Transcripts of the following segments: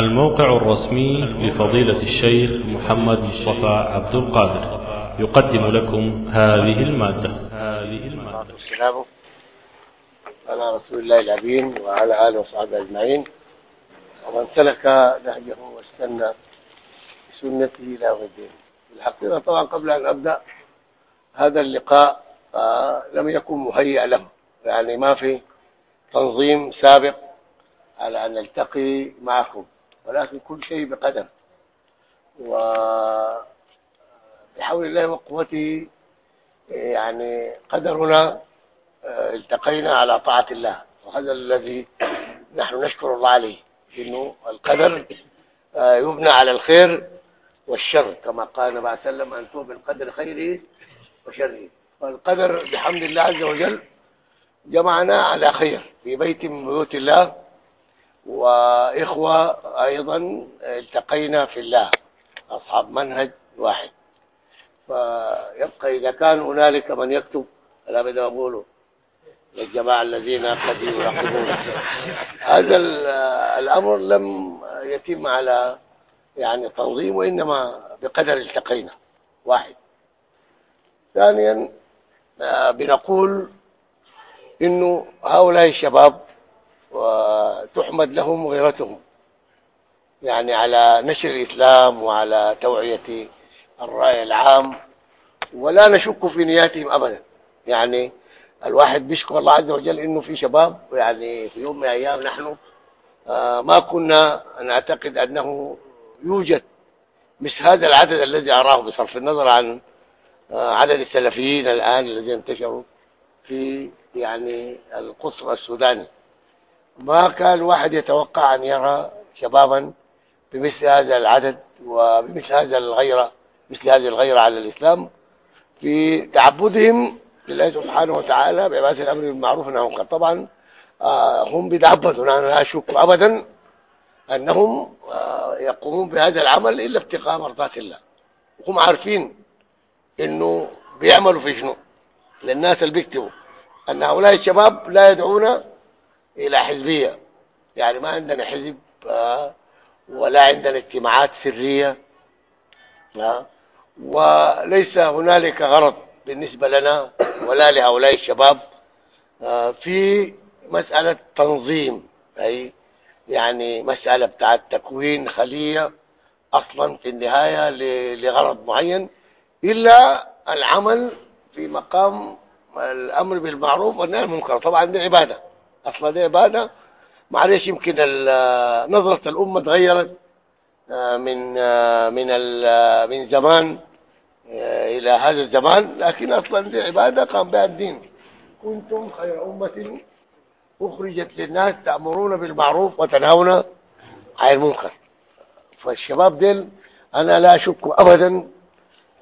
الموقع الرسمي لفضيلة الشيخ محمد مصطفى عبد القادر. يقدم لكم هذه المادة. هذه المادة والسلام على رسول الله الأمين وعلى آله وصحبه أجمعين. ومن سلك نهجه واستنى بسنته إلى يوم الدين. الحقيقة طبعا قبل أن أبدأ هذا اللقاء آه لم يكن مهيأ له. يعني ما في تنظيم سابق على أن نلتقي معكم. ولكن كل شيء بقدر. وبحول الله وقوته يعني قدرنا التقينا على طاعة الله. وهذا الذي نحن نشكر الله عليه إنه القدر يبنى على الخير والشر كما قال النبي عليه وسلم أن تؤمن بالقدر خيره وشره. فالقدر بحمد الله عز وجل جمعنا على خير في بيت من بيوت الله. وإخوة أيضا التقينا في الله أصحاب منهج واحد. فيبقى إذا كان هنالك من يكتب أنا بدأ أقوله للجماعة الذين قد يراقبون هذا الأمر لم يتم على يعني تنظيم وإنما بقدر التقينا. واحد. ثانيا بنقول إنه هؤلاء الشباب وتحمد لهم غيرتهم يعني على نشر الإسلام وعلى توعية الرأي العام ولا نشك في نياتهم أبدا. يعني الواحد بيشكر الله عز وجل إنه في شباب يعني في يوم من الأيام نحن ما كنا نعتقد أنه يوجد مثل هذا العدد الذي أراه بصرف النظر عن عدد السلفيين الآن الذين انتشروا في يعني القصر السوداني. ما كان الواحد يتوقع أن يرى شبابا بمثل هذا العدد وبمثل هذا الغيرة مثل هذه الغيرة على الإسلام في تعبدهم لله سبحانه وتعالى بعبادة الأمر بالمعروف والنهي عن المنكر. طبعا آه هم بيتعبدوا أنا لا اشك ابدا أنهم آه يقومون بهذا العمل إلا ابتغاء مرضات الله. وهم عارفين إنه بيعملوا في شنو. للناس اللي بيكتبوا أن هؤلاء الشباب لا يدعون إلى حزبية. يعني ما عندنا حزب آه ولا عندنا اجتماعات سرية وليس هنالك غرض بالنسبة لنا ولا لهؤلاء الشباب في مسألة تنظيم أي يعني مسألة بتاعت تكوين خلية أصلا في النهاية لغرض معين إلا العمل في مقام الأمر بالمعروف والنهي عن المنكر طبعا دي عبادة أصلا دي عبادة معلش يمكن نظرة الأمة تغيرت من من من زمان إلى هذا الزمان. لكن أصلا دي عبادة قام بها الدين. كنتم خير أمة أخرجت للناس تأمرون بالمعروف وتنهون عن المنكر. فالشباب ديل أنا لا أشك أبدا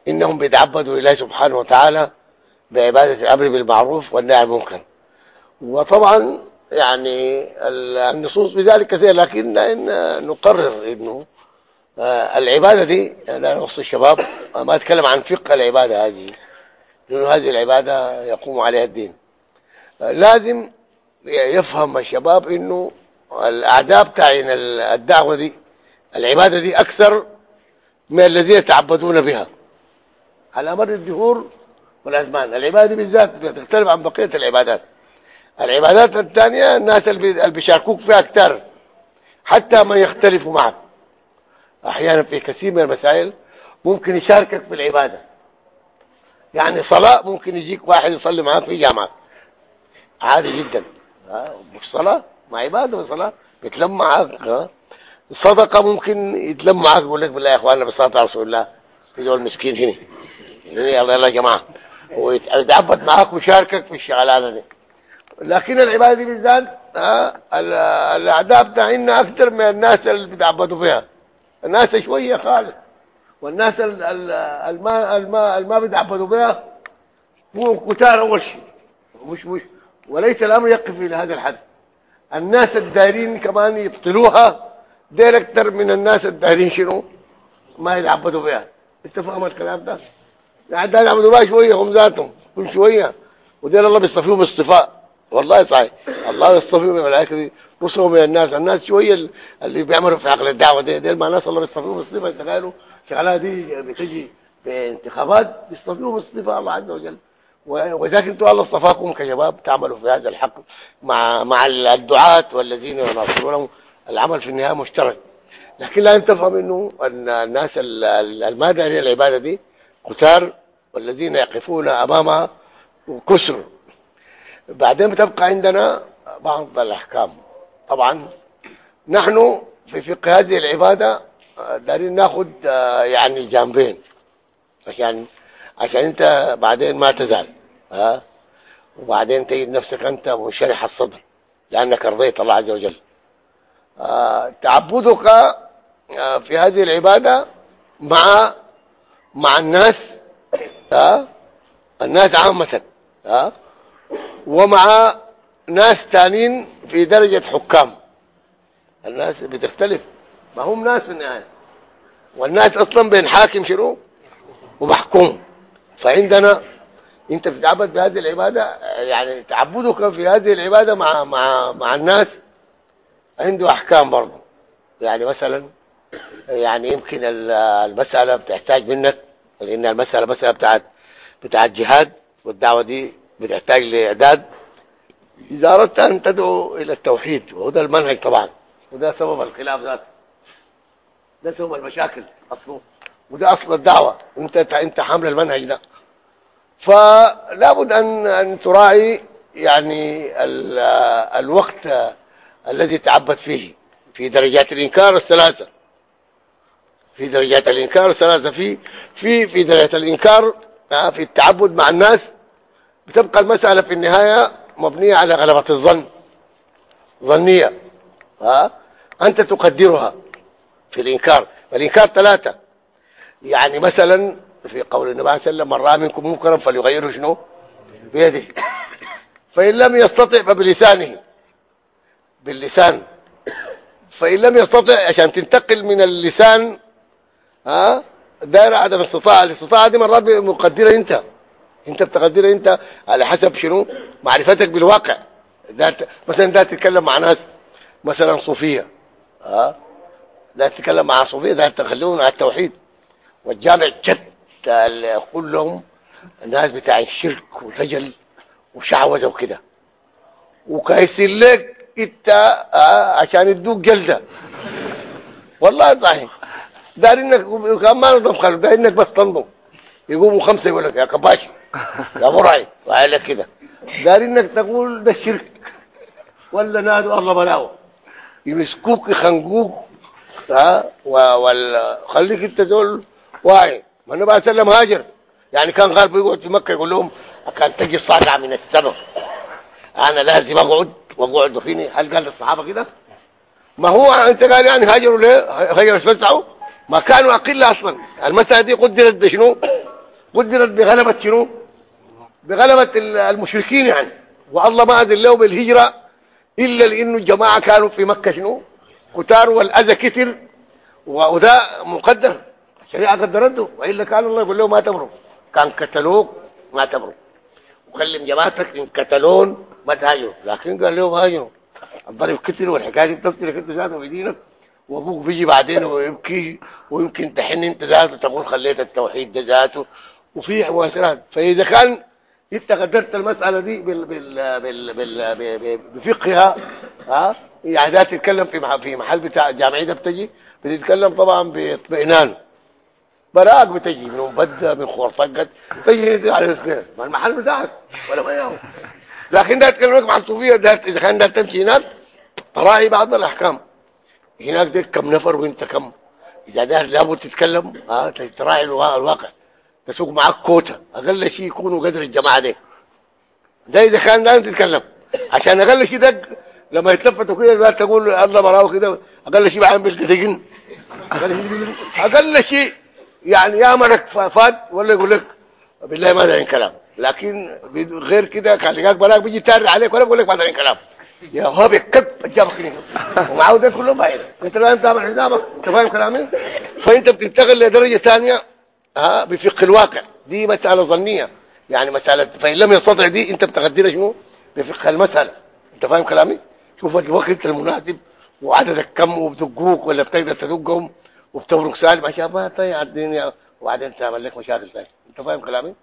إنهم بيتعبدوا لله سبحانه وتعالى بعبادة الأمر بالمعروف والنهي عن المنكر. وطبعا يعني النصوص بذلك كثير لكن نقرر إنه العبادة دي لا نخص الشباب ما أتكلم عن فقه العبادة هذه لأن هذه العبادة يقوم عليها الدين. لازم يفهم الشباب إنه الأعداء بتاعين الدعوة دي العبادة دي أكثر من الذين يتعبدون بها. على مر الدهور والأزمان العبادة بالذات تختلف عن بقية العبادات. العبادات الثانية الناس اللي بيشاركوك فيها أكثر حتى من يختلف معك. أحيانا في كثير من المسائل ممكن يشاركك في العبادة. يعني صلاة ممكن يجيك واحد يصلي معاك في جامعك عادي جدا. مش صلاة ما عبادة وصلاة بيتلم معاك صدقة ممكن يتلم معاك يقول لك بالله يا اخواننا بالصلاة على رسول الله. في دول مسكين هنا. يلا يلا يا جماعة. ويتعبد معاك ويشاركك في الشغلانة دي. لكن العبادة دي بالذات الأعداء بتاعنا أكثر من الناس اللي بيتعبدوا فيها. الناس شوية خالص. والناس الما الما الما بيتعبدوا بها هو كتار أول شيء. مش مش وليس الأمر يقف إلى هذا الحد. الناس الدايرين كمان يبطلوها دير أكثر من الناس الدايرين شنو؟ ما يتعبدوا بها أنت فاهم الكلام ده؟ ده يعبدوا بها شوية هم ذاتهم كل شوية. ودير الله بيصطفيهم اصطفاء والله صحيح. الله يصطفيهم من الملائكة رسلوا من الناس. الناس شوية اللي بيعملوا في عقل الدعوة دي, دي ما ناس الله بيصطفيهم الصفه انت قالوا شغلها دي بتجي بانتخابات بيصطفيهم الصفه الله عز وجل. وذاك أنتم الله اصطفاكم كشباب تعملوا في هذا الحق مع مع الدعاة والذين يناصرونهم العمل في النهاية مشترك. لكن لا تفهم إنه أن الناس المادة هي العبادة دي. كثار والذين يقفون أمامها. كسر بعدين بتبقى عندنا بعض الأحكام. طبعا نحن في فقه هذه العبادة دارين ناخذ يعني جانبين عشان عشان انت بعدين ما تزال ها؟ وبعدين تجد نفسك انت منشرح الصدر لأنك رضيت الله عز وجل. آه تعبدك آه في هذه العبادة مع مع الناس ها؟ الناس عامة ها؟ ومع ناس ثانيين في درجة حكام. الناس بتختلف ما هم ناس في النهاية. والناس أصلا بين حاكم شنو؟ ومحكوم. فعندنا أنت بتتعبد بهذه العبادة يعني تعبدك في هذه العبادة مع مع مع الناس عنده أحكام برضه. يعني مثلا يعني يمكن المسألة بتحتاج منك لأن المسألة مسألة بتاعت بتاعت جهاد والدعوة دي بتحتاج لإعداد اذا اردت أن تدعو إلى التوحيد وهذا المنهج طبعا. وده سبب الخلاف ذاته. ده سبب المشاكل اصله وده أصل الدعوة. أنت أنت حامل المنهج ده. فلا بد أن أن تراعي يعني الوقت الذي تعبد فيه. في درجات الإنكار الثلاثة. في درجات الإنكار الثلاثة. في في في درجه الإنكار آه، في التعبد مع الناس. بتبقى المسألة في النهاية مبنية على غلبة الظن. ظنية. ها؟ أنت تقدرها في الإنكار. والإنكار ثلاثة. يعني مثلا في قول النبي صلى الله عليه وسلم من رأى منكم منكرا فليغيره شنو؟ بيده. فإن لم يستطع فبلسانه. باللسان. فإن لم يستطع عشان تنتقل من اللسان ها داير عدم استطاعة. الاستطاعة دي مرات مقدرة أنت. انت بتقدرها انت على حسب شنو؟ معرفتك بالواقع. ذات مثلا ده تتكلم مع ناس مثلا صوفية. ها؟ ده تتكلم مع صوفية ده تخليهم على التوحيد. والجامع جد كلهم الناس بتاع الشرك وثجل وشعوذة وكده. وكايسين لك انت عشان يدوك جلدة. والله صحيح. دار انك ما نظم خلق دار انك بس تنظم. يقوموا خمسة يقول لك يا كباشي. يا مرعي وعلى كده. دار إنك تقول ده الشرك ولا نادوا الله بلاوه يمسكوك يخنقوك ها؟ ولا خليك أنت دول واعي. ما النبي عليه وسلم هاجر. يعني كان غالب يقعد في مكة يقول لهم كان تجي الصاقعة من السماء أنا لازم أقعد وأقعد فيني. هل قال للصحابة كده؟ ما هو أنت قال يعني هاجروا ليه؟ هاجروا يتمتعوا ما كانوا أقل أصلا. المسألة دي قدرت بشنو؟ قدرت بغلبة شنو؟ بغلبة المشركين يعني. والله ما اذن له بالهجرة إلا لأنه الجماعة كانوا في مكة شنو؟ كتار والأذى كثر وده مقدر. الشريعة قدرته وإلا كان الله يقول له ما تمروا كان قتلوك ما تمروا وكلم جماعتك إن قتلون ما تهاجروا. لكن قال لهم هاجروا. الضرب كتر والحكاية دي بتقتلك انت ذاته في دينك. وأبوك بيجي بعدين ويبكي ويمكن تحن أنت ذاته. تقول خليت التوحيد ده ذاته. وفي مؤثرات فإذا كان انت قدرت المسألة دي بال بال بال بال بفقهها ها يعني ده تتكلم في في محل بتاع الجامعيه ده بتجي بتتكلم طبعا باطمئنان. براك بتجي من مبدة من خورطقت تجي على الخير ما المحل بتاعك ولا ما لكن ده تكلمك مع الصوفية ده إذا كان ده تمشي هناك تراعي بعض الأحكام. هناك ده كم نفر وانت كم. إذا ده لابد تتكلم آه تراعي الواقع. تسوق معك كوتا. أقل شيء يكونوا قدر الجماعة دي. ده إذا كان ده تتكلم عشان أقل شيء ده لما يتلفتوا كده تقول الله براو كده أقل شيء بعمل بالتدقين أقل شيء يعني يا مرك فات ولا يقول لك بالله ما دارين كلام. لكن غير كده كان لقاك براك بيجي تاري عليك ولا بيقول لك ما دارين كلام. يا هو بيكب جابك ومعاه ده كله أنت لازم تعمل حسابك أنت فاهم كلامي؟ فأنت بتنتقل لدرجة ثانية. ها بفقه الواقع. دي مسألة ظنية. يعني مسألة فان لم يستطع دي انت بتقدرها شنو؟ بفقه المسألة. انت فاهم كلامي؟ شوف الوقت المناسب وعددك كم وبدقوك ولا بتقدر تدقهم وبتبرك سالم عشان ما تضيع الدنيا وبعدين تعمل لك مشاكل ثانية انت فاهم كلامي؟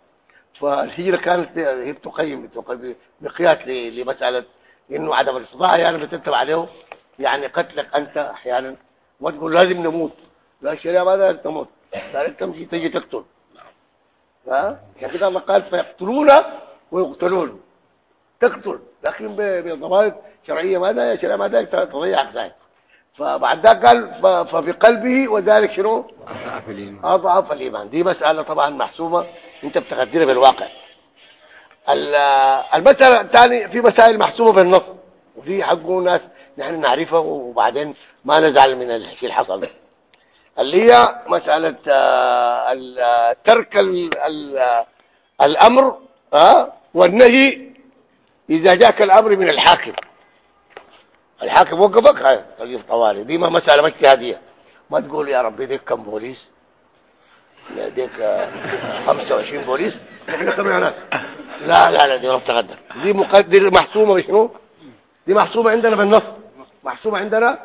فالهجرة كانت هي بتقيم مقياس لمسألة إنه عدم الاستطاعة يعني بتتبع عليه. يعني قتلك أنت أحيانا وتقول لازم نموت. لا الشريعة ما لازم تموت لازم تمشي تجي تقتل. ها؟ عشان كده الله قال فيقتلون ويقتلون. تقتل. لكن بضوابط شرعية ماذا؟ يا شريعه ماذا؟ تضيعك ذلك فبعد ذلك قال ففي قلبه وذلك شنو؟ اضعف الإيمان. اضعف الإيمان. دي مسألة طبعا محسومه أنت بتقدرها بالواقع. المسألة الثانية في مسائل محسومه بالنص وفي حقه ناس نحن نعرفها وبعدين ما نزعل من الشيء اللي حصل اللي هي مسألة آه، ترك الأمر آه، والنهي إذا جاك الأمر من الحاكم. الحاكم وقفك تجيب طوالي. دي ما مسألة اجتهادية. ما تقول يا ربي ديك كم بوليس؟ ديك 25 بوليس. إحنا كم ناس؟ لا لا لا دي ما بتقدر. دي مقدر محسومة بشنو؟ دي محسومة عندنا بالنص محسومة عندنا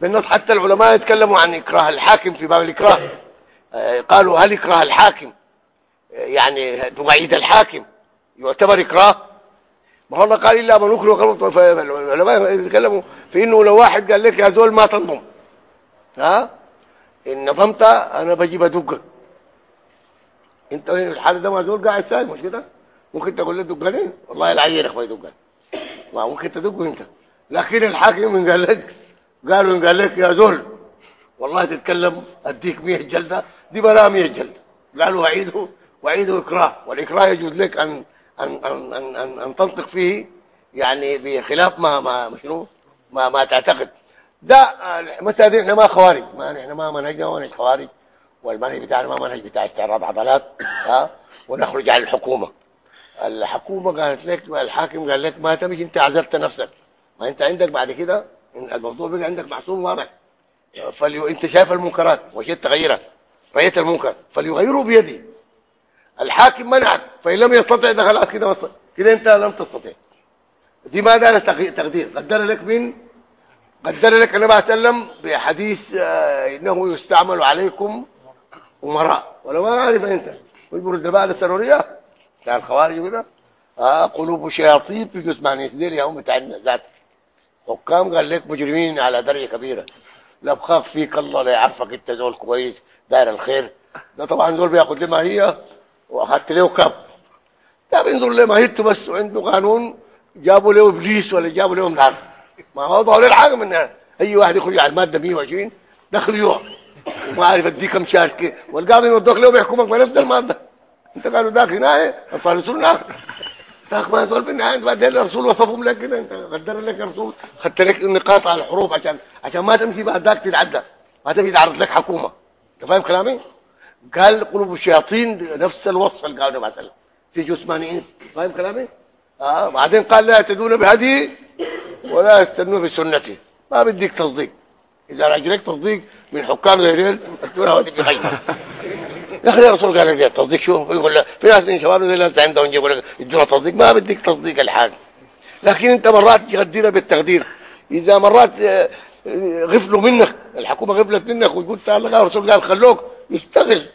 بالنص حتى العلماء يتكلموا عن إكراه الحاكم في باب الإكراه. آه، قالوا هل إكراه الحاكم؟ يعني تبعيد الحاكم. يعتبر إكراه. ما هو الله قال إلا من أكره العلماء يتكلموا في إنه لو واحد قال لك يا زول ما تنظم. ها؟ إن نظمت أنا بجيب ادقك أنت الحال ده ما زول قاعد سايق مش كده؟ ممكن تقول له دقني والله العين أخوي دقني ما ممكن تدقه أنت. لكن الحاكم قال لك قالوا قال لك يا زول والله تتكلم أديك 100 جلدة دي بلا 100 جلدة. قالوا اعيده واعيده إكراه والإكراه يجوز لك أن أن أن أن, أن, أن تنطق فيه يعني بخلاف ما ما شنو ما ما تعتقد. ده مثلا إحنا ما خوارج. ما إحنا ما منهجنا منهج خوارج. والمنهج بتاعنا ما منهج بتاع استعراض عضلات ها؟ ونخرج على الحكومة. الحكومة قالت لك الحاكم قال لك ما تمشي أنت عزلت نفسك. ما أنت عندك بعد كده الموضوع بقى عندك محسوم واضح. فلي... انت شايف المنكرات وجدت تغيرها رأيت المنكر. فليغيروا بيدي. الحاكم منعك فإن لم يستطع دخل كده كده انت لم تستطيع دي ما دار تقدير. قدر لك مين؟ قدر لك النبي صلى الله عليه وسلم بحديث آه، إنه يستعمل عليكم أمراء. ولا ما عارف أنت. ويقول الدبابه السروريه بتاع الخوارج كده آه قلوب شياطين في جسم ديل يا هم بتاع ذات حكام قال لك مجرمين على درجة كبيرة. لا بخاف فيك الله لا يعرفك انت زول كويس داير الخير. ده طبعا زول بياخد لما هي واخدت له كف. ده بينظر لما هيته بس وعنده قانون جابوا له إبليس ولا جابوا له نار. ما هو له الحاجة منها أي واحد يخرج على المادة 120 دخل يوع وما عارف اديه كم شهر والقاضي يودوك له بيحكمك بنفس المادة. انت قالوا ذاك هنا الفارسون ما يظل بالنهايه بعدين الرسول وصفهم لك كده. أنت قدر لك الرسول خدت لك النقاط على الحروف عشان عشان ما تمشي بعد ذاك تتعدى. ما تمشي تعرض لك حكومة. أنت فاهم كلامي؟ قال قلوب الشياطين نفس الوصف اللي قالوا مثلا في جسمانيين فاهم كلامي؟ آه بعدين قال لا يهتدون بهدي ولا يستنون بسنتي. ما بديك تصديق. إذا رجلك تصديق من حكام غيرين خيمه يا أخي الرسول قال لي تصديق شو يقول له في ناس من شباب زي ناس عندهم يجيبوا لك يدونا تصديق ما بدك تصديق الحال لكن أنت مرات تقدرها بالتقدير إذا مرات آه، غفلوا منك الحكومة غفلت منك ويقول تعال الرسول قال خلوك يشتغل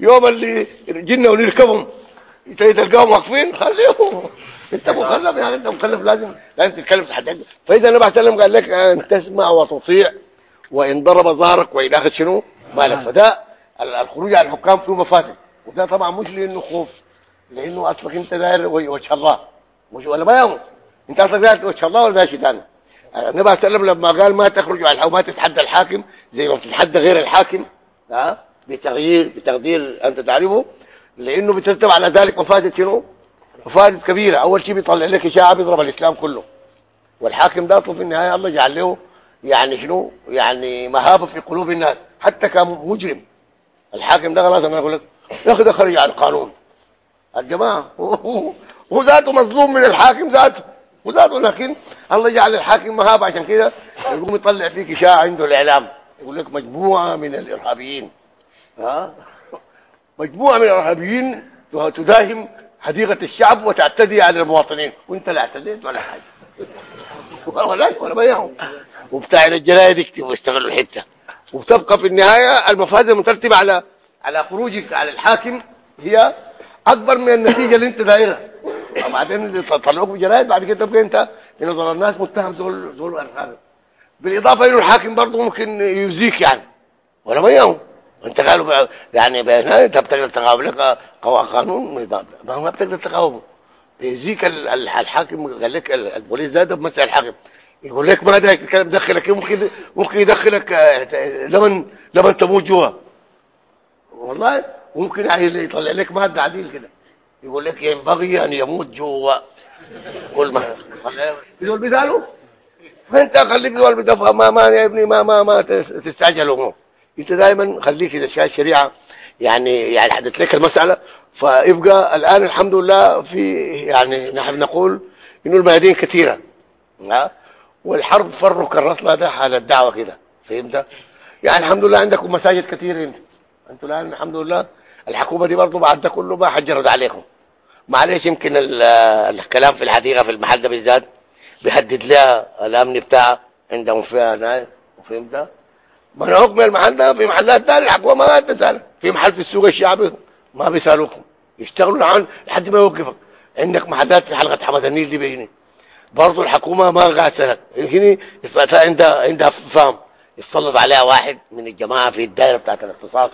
يوم اللي جينا ونركبهم تلقاهم واقفين خليهم. أنت مخلف يعني أنت مخلف لازم لازم تتكلم في حد فإذا النبي عليه وسلم قال لك أن تسمع وتطيع وإن ضرب ظهرك وان اخذ شنو؟ مالك فده الخروج على الحكام فيه مفاسد وده طبعا مش لأنه خوف لأنه اصلك أنت داير وجه الله. مش ولا ما يوم أنت اصلك داير وجه الله ولا شيء ثاني النبي عليه وسلم لما قال ما تخرج على ما تتحدى الحاكم زي ما تتحدى غير الحاكم. ها؟ بتغيير بتقدير أنت تعرفه. لأنه بترتب على ذلك مفاسد شنو؟ مفاسد كبيرة. أول شيء بيطلع لك اشاعه بيضرب الإسلام كله. والحاكم ده في النهاية الله جعل له يعني شنو؟ يعني مهابة في قلوب الناس. حتى كان مجرم الحاكم ده خلاص ما يقول لك يا أخي ده خرج على القانون. الجماعة هو ذاته مظلوم من الحاكم ذاته وذاته لكن الله جعل الحاكم مهابة. عشان كده يقوم يطلع فيك إشاعة عنده الإعلام. يقول لك مجموعة من الإرهابيين. ها؟ مجموعة من الإرهابيين تداهم حديقة الشعب وتعتدي على المواطنين. وانت لا اعتديت ولا حاجة. ولا ولا بيعهم وبتاع الجرايد يكتبوا ويشتغلوا الحتة. وبتبقى في النهاية المفاسد المترتبة على على خروجك على الحاكم هي أكبر من النتيجة اللي انت دايرها. وبعدين طلعوك بجرايد بعد كده تبقى انت في نظر الناس متهم دول دول الحاكم بالإضافة انه الحاكم برضه ممكن يؤذيك يعني. ولا ما يوم انت قالوا يعني انت بتقدر تقاوم لك قانون ما بتقدر تقاومه. يجيك الحاكم قال لك البوليس ده ده الحاكم. يقول لك ما ده الكلام دخلك ممكن ممكن يدخلك لمن لمن تموت جوا. والله ممكن يعني يطلع لك مادة عديل كده. يقول لك ينبغي أن يموت جوا. قول ما يقول بذاله فانت خليك بدفع ما ما يا ابني ما ما ما تستعجل الأمور أنت دائما خليك اذا الشريعه يعني يعني حدث لك المسألة. فيبقى الآن الحمد لله في يعني نحن نقول إنه الميادين كثيرة. والحرب فر كرسنا ده على الدعوة كده فهمت؟ يعني الحمد لله عندكم مساجد كثير انت. أنتوا الآن الحمد لله الحكومة دي برضه بعد ده كله ما حجرت عليكم. معلش يمكن الكلام في الحديقة في المحل ده بالذات بيهدد لها الأمن بتاعها عندهم فيها ناس فهمت؟ من المحل ده في محلات ثانية الحكومة ما تسأل. في محل في السوق الشعبي ما بيسألوكم. يشتغلوا عن لحد ما يوقفك. عندك محلات في حلقة حمد النيل دي بيني برضه الحكومة ما غاسلك هنا عندها عندها فهم يتسلط عليها واحد من الجماعة في الدائرة بتاعت الاختصاص.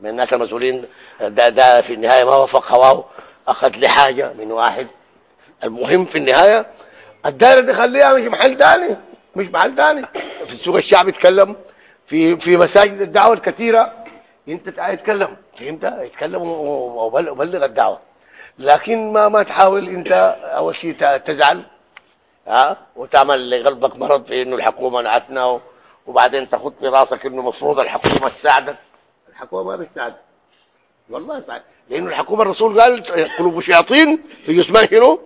من الناس المسؤولين. ده, ده في النهاية ما وفق هواه اخذ لي حاجة من واحد. المهم في النهاية الدائرة دي خليها مش محل ثاني مش محل ثاني في السوق الشعبي يتكلم في في مساجد الدعوة الكثيرة. انت تتكلم فهمت؟ اتكلم وبلغ الدعوة. لكن ما ما تحاول انت أول شيء تزعل. ها؟ وتعمل لقلبك مرض في إنه الحكومة نعتنا وبعدين تخط براسك إنه مفروض الحكومة تساعدك. الحكومة ما بتساعدك. والله ساعد. لأنه الحكومة الرسول قال قلوب شياطين في جسمها شنو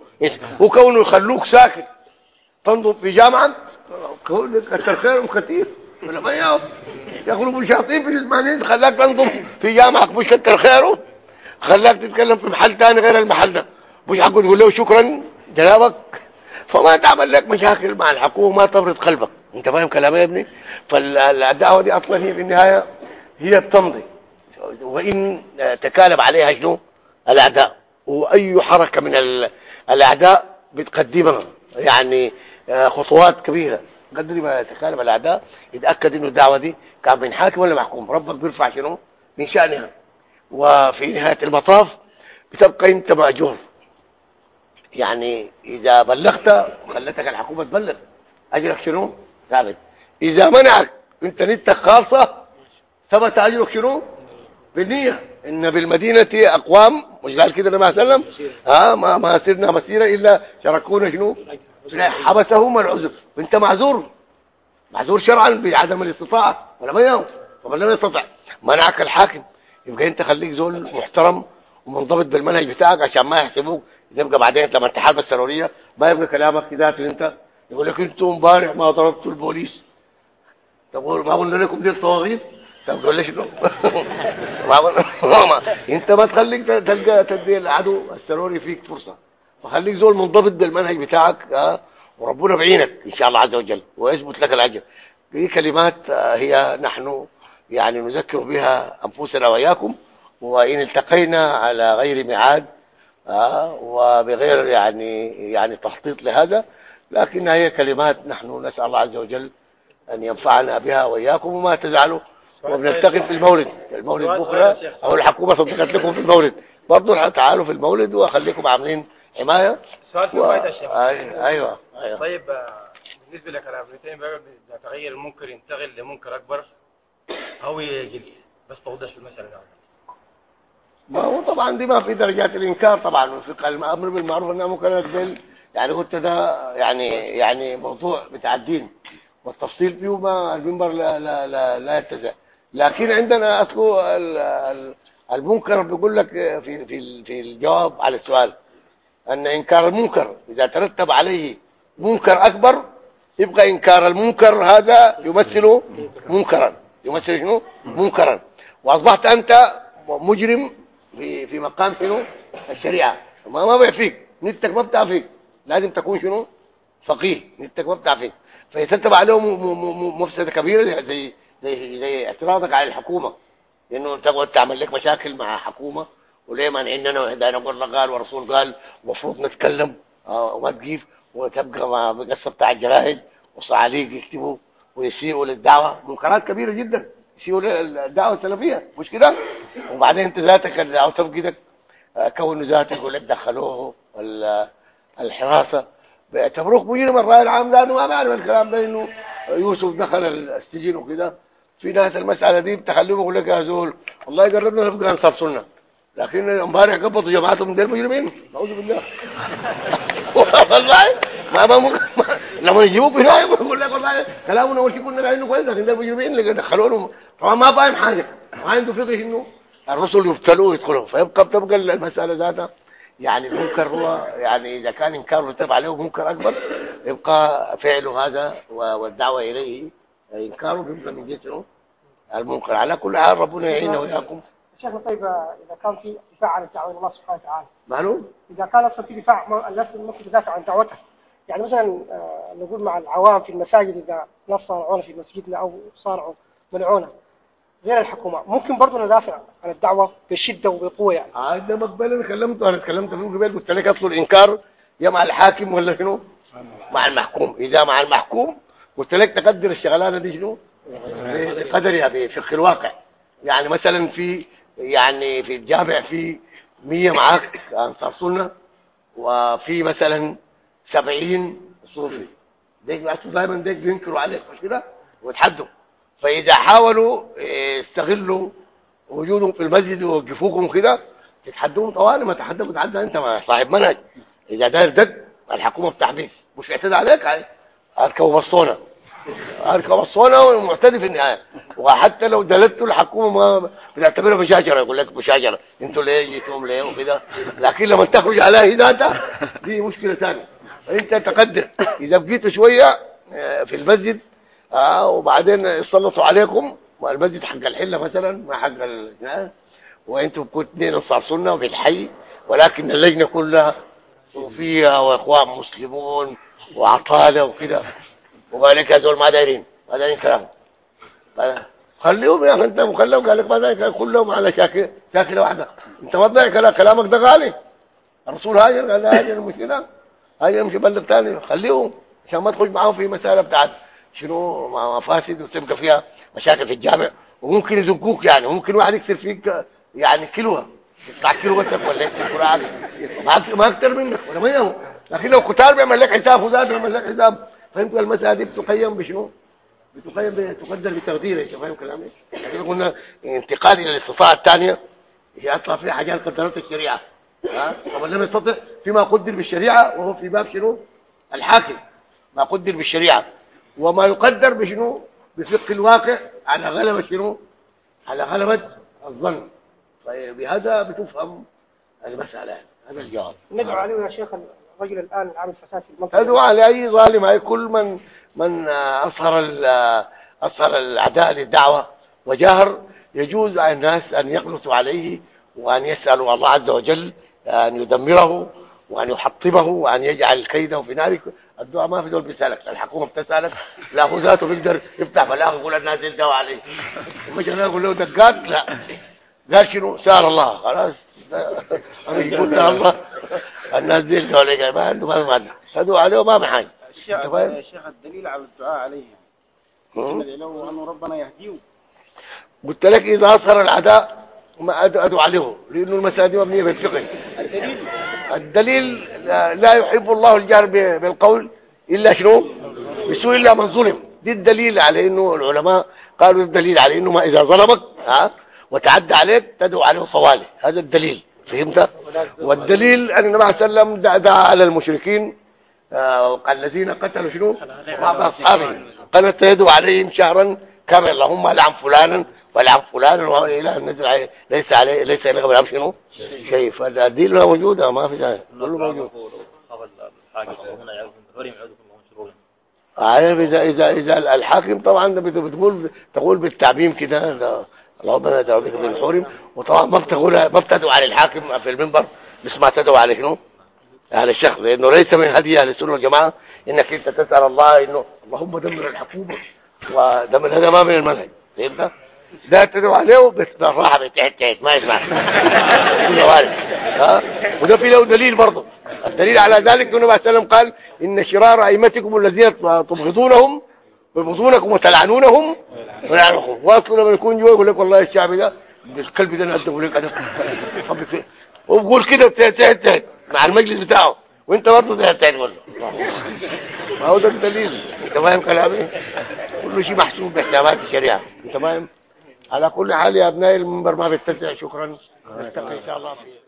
وكونه يخلوك ساكت. تنظر في جامعة. كثر خيرهم كثير يا يخلوا الشياطين في الجسمانيين خلاك تنظم في جامعك. مش كتر خيره خلاك تتكلم في محل ثاني غير المحل ده. مش حقه تقول له شكرا. جنابك. فما تعمل لك مشاكل مع الحكومة ما تبرد قلبك. انت فاهم كلامي يا ابني؟ فالدعوة دي أصلا هي في النهاية هي بتمضي وإن تكالب عليها شنو؟ الأعداء. وأي حركة من الأعداء بتقدمها. يعني خطوات كبيرة. قدر ما يتكلم الأعداء يتأكد إنه الدعوة دي كان من حاكم ولا محكوم. ربك بيرفع شنو؟ من شأنها. وفي نهاية المطاف بتبقى أنت مأجور. يعني إذا بلغت وخلتك الحكومة تبلغ. أجرك شنو؟ ثابت. إذا منعك انت نيتك خاصه ثبت أجرك شنو؟ بالنية. إن بالمدينة أقوام مش قال كده النبي صلى الله عليه وسلم؟ ما ما سرنا مسيرة إلا شاركونا شنو؟ حبسهم العذر وانت معذور. معذور شرعا بعدم الاستطاعة ولا ما يوم لم يستطع منعك الحاكم. يبقى أنت خليك زول محترم ومنضبط بالمنهج بتاعك عشان ما يحسبوك تبقى بعدين لما تحارب السرورية ما يبقى كلامك كده انت. يقول لك أنتوا امبارح ما ضربتوا البوليس. تقول ما قلنا لكم دي الطواغيت؟ طب تقول ليش ما انت ما تخليك تلقى تدي العدو السروري فيك فرصة. فخليك زول منضبط بالمنهج بتاعك آه وربنا بعينك إن شاء الله عز وجل ويثبت لك الأجر. دي كلمات هي نحن يعني نذكر بها أنفسنا وإياكم وإن التقينا على غير ميعاد آه وبغير يعني يعني تخطيط لهذا لكنها هي كلمات نحن نسأل الله عز وجل أن ينفعنا بها وإياكم وما تزعلوا. وبنلتقي في المولد. المولد بكرة أو الحكومة صدقت لكم في المولد. برضه تعالوا في المولد وأخليكم عاملين حماية. سؤال في فايده الشيخ أيوه أيوه. طيب بالنسبة لكلامتين بقى تغير المنكر ينتقل لمنكر أكبر أو يقل بس توضح في المسألة ده ما هو طبعا دي ما في درجات الإنكار طبعا في الامر بالمعروف والنهي عن المنكر يقبل يعني قلت ده يعني يعني موضوع بتاع الدين والتفصيل فيه ما المنبر لا لا لا, لا يتسع لكن عندنا اصله المنكر بيقول لك في في في الجواب على السؤال أن إنكار المنكر إذا ترتب عليه منكر أكبر يبقى إنكار المنكر هذا يمثل منكرا. يمثل شنو؟ منكرا. وأصبحت أنت مجرم في في مقام شنو؟ الشريعة. ما ما بيفيك نتك ما بتعفيك لازم تكون شنو؟ فقيه. نتك ما بتاع فقه فيترتب عليهم مفسدة كبيرة زي زي زي اعتراضك على الحكومة. إنه تقعد تعمل لك مشاكل مع حكومة وليه مانعنا وحدانا قلنا قال ورسول قال المفروض نتكلم. آه، وما تجيف وتبقى مع بقصة بتاع الجرايد وصعاليق يكتبوا ويسيئوا للدعوة. منكرات كبيرة جدا. يسيئوا للدعوه السلفيه مش كده؟ وبعدين انت ذاتك الدعوه تفقدك آه، كون ذاتك يقول لك دخلوه الحراسة. بيعتبروك مجرم الرأي العام لأنه ما بعرف الكلام ده إنه يوسف دخل السجن وكده. في ناس المسألة دي بتخليهم يقول لك يا زول والله قربنا نبقى انصار سنة. لكن امبارح قبضوا جماعتهم ديل مجرمين. اعوذ بالله. والله ما ما لما يجيبوك هنا يقول لك والله كلامنا اول شيء قلنا انه كويس لكن ديل مجرمين اللي دخلوا لهم طبعا ما فاهم حاجة ما عنده فقه انه الرسل يبتلوا ويدخلوا فيبقى بتبقى المساله ذاتها يعني المنكر هو يعني اذا كان انكار رتب عليه منكر اكبر يبقى فعله هذا والدعوه اليه انكاره بيبقى من جنسه المنكر على كل حال ربنا يعيننا وياكم شيخنا طيب إذا كان في دفاع عن الدعوة إلى الله سبحانه وتعالى. معلوم؟ إذا كان أصلا في دفاع الناس المفروض تدافع عن دعوته. يعني مثلا آه، نقول مع العوام في المساجد إذا ناس صارعونا في مسجدنا أو صارعوا منعونا غير الحكومة ممكن برضه ندافع عن الدعوة بشدة وبقوة يعني. هذا مقبل أنا كلمت أنا تكلمت في قبل قلت لك أصل الإنكار يا مع الحاكم ولا شنو؟ مع المحكوم. إذا مع المحكوم قلت لك تقدر الشغلانة دي شنو؟ بقدرها بفقه الواقع. يعني مثلا في يعني في الجامع في 100 معاك انصار سنه وفي مثلا 70 صوفي. ديك دايما ديك بينكروا عليك مش كده؟ ويتحدوا فإذا حاولوا يستغلوا وجودهم في المسجد ويوقفوكم كده تتحدوهم طوالي ما تحدى تتحدى أنت صاحب منهج. إذا داير دق الحكومة بتحبيس مش اعتدى عليك اركب بصونه أركب بصونه ومعتدي في النهايه وحتى لو دلتوا الحكومة ما بتعتبرها مشاجره يقول لك مشاجره أنتوا ليه جيتوا ليه وكده لكن لما تخرج على ذاتها دي مشكلة ثانية. أنت تقدر. إذا بقيتوا شوية آه، في المسجد آه وبعدين يسلطوا عليكم والمسجد حق الحلة مثلا ما حق ال... وأنتم كنتوا اثنين انصار سنة وفي الحي. ولكن اللجنة كلها صوفية وإخوان مسلمون وعطالة وكده وقال لك هذول ما دايرين ما دايرين كلام. خليهم يا أخي أنت مخلوهم قال لك ما دايرين كلهم على شاكله شاكله واحدة أنت ما تضيع كلامك ده غالي. الرسول هاجر قال هاجر المشكلة هاجر مش بلغ ثاني خليهم عشان ما تخش معاهم في مسألة بتاعت شنو مفاسد وتبقى فيها مشاكل في الجامع. وممكن يزقوك يعني وممكن واحد يكسر فيك يعني كيلوه يطلع كيلو بس ولا قرآن ما أكثر منك ولا يهو لكن لو قتال بيعمل لك حساب وزاد بيعمل لك حساب. فهمت المسألة دي بتقيم بشنو؟ بتقيم بتقدر بتقدير انت فاهم كلامي؟ لكن قلنا انتقال إلى الاستطاعة الثانية هي أطلع فيها حاجات قدرت الشريعة. ها؟ ومن لم يستطع فيما قدر بالشريعة وهو في باب شنو؟ الحاكم. ما قدر بالشريعة. وما يقدر بشنو؟ بفقه الواقع على غلبة شنو؟ على غلبة الظن. فبهذا بتفهم المسألة. هذا الجواب. ندعو عليه يا شيخ. الرجل الآن العامل فساد في المنطقة. ندعو على أي ظالم أي كل من من أصهر أصهر الأعداء للدعوة وجاهر يجوز على الناس أن يقنطوا عليه وأن يسألوا الله عز وجل أن يدمره وأن يحطمه وأن يجعل كيده في نارك الدعاء ما في دول بيسألك الحكومة بتسألك لا هو ذاته بيقدر يفتح بلاغ يقول الناس دي دواء عليه. مش أنا أقول له دقات لا. قال شنو؟ سأل الله خلاص. قلت الله الناس دي دواء عليه ما عنده ما عنده هدوا عليه ما بحاجه الشيخ الدليل على الدعاء عليه له أنه ربنا يهديه قلت لك إذا اظهر العداء ما ادعو عليه لأنه المساجد مبنية بالفقه. الدليل. الدليل لا يحب الله الجهر بالقول إلا شنو؟ بسوء إلا من ظلم. دي الدليل على إنه العلماء قالوا الدليل على إنه ما إذا ظلمك ها؟ وتعدى عليك تدعو عليه صوالح. هذا الدليل. فهمت؟ والدليل أن النبي صلى الله عليه وسلم دعا على المشركين آه الذين قتلوا شنو؟ بعض أصحابه. قال تدعو عليهم شهرا كما اللهم لعن فلانا ولعن فلان والى نزل عليه ليس عليه ليس له بالعم شنو؟ شيء. فالدين موجوده ما في شيء. كله موجود. عارف إذا إذا إذا الحاكم طبعا بتقول تقول بالتعميم كده اللهم أنا ادعو بك بالحرم وطبعا ما بتقول ما بتدعو على الحاكم في المنبر. بس ما تدعو على شنو؟ على الشيخ. لأنه ليس من هدي أهل السنة والجماعة. إنك أنت تسأل الله إنه اللهم دمر الحكومة. ودمر هذا ما من المنهج. فهمت؟ ده تدعو عليه بالراحه بتحتاج ما يسمع. ها؟ وده في له دليل برضه. الدليل على ذلك النبي صلى الله عليه وسلم قال إن شرار أئمتكم الذين تبغضونهم ويبغضونكم وتلعنونهم؟ ويلعنكم واصل لما يكون جوا يقول لك والله الشعب ده الكلب ده أنا اديه لك أنا وبقول كده تهتهت مع المجلس بتاعه. وأنت برضه تهتهت برضه ما هو ده الدليل. أنت فاهم كلامي؟ كل شيء محسوب باحكامات الشريعة. أنت فاهم؟ على كل حال يا أبنائي المنبر ما بيتسع. شكرا. نلتقي إن شاء الله. فيه